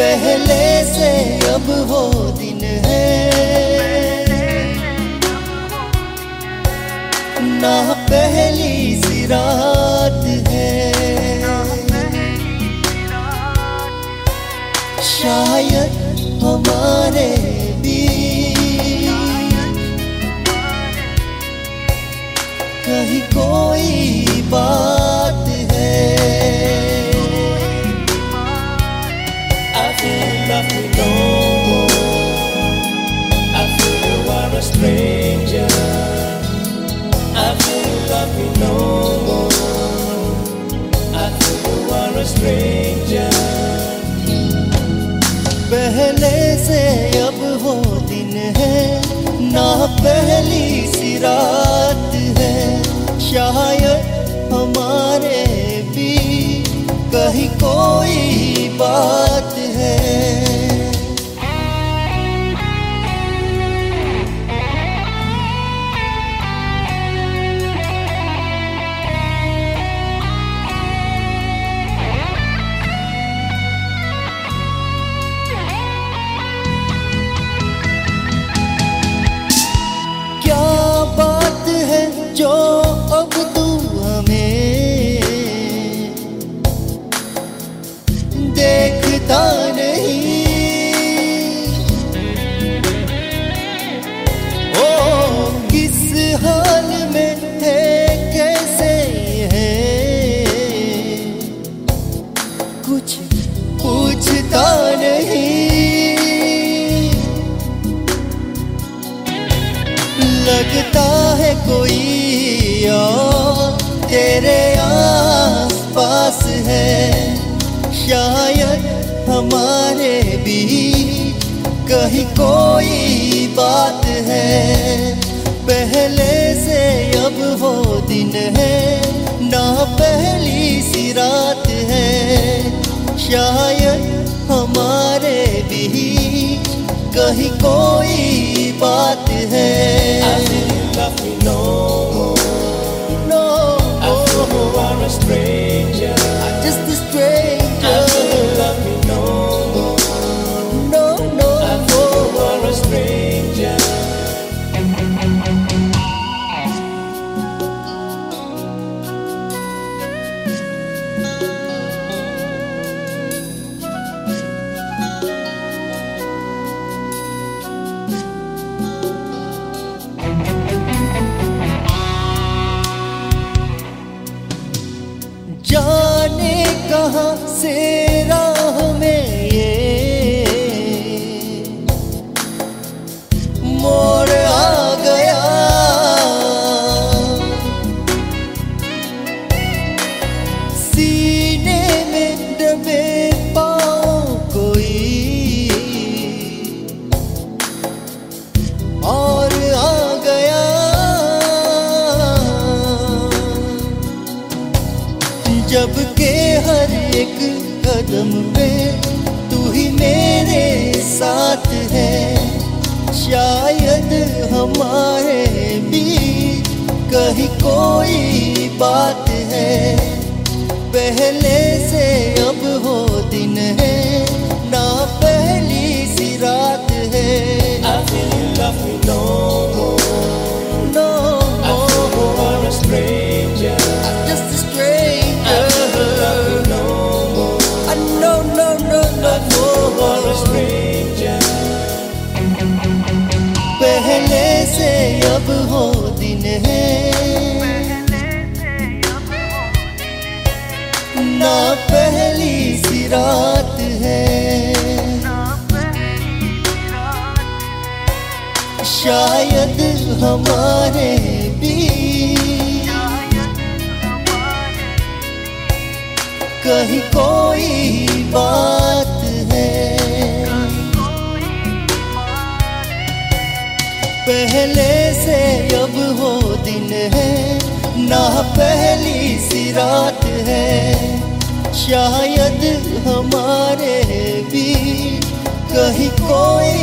पहले से अब वो दिन है। ना पहली सी रात है। शायद हमारे ना पहली सी है। शायद हमारे भी कहीं कोई बात हाल में है कैसे है? कुछ पूछता नहीं। लगता है कोई और तेरे आस पास है। शायद हमारे भी कहीं कोई बात है। शायद हमारे भी कहीं कोई बात है I just जाने कहाँ से जब के हर एक कदम पे तू ही मेरे साथ है, शायद हमारे भी कहीं कोई बात है। पहले से अब हो दिन है शायद हमारे भी कहीं कोई बात है। पहले से अब वो दिन है, ना पहली सी रात है। शायद हमारे भी कहीं कोई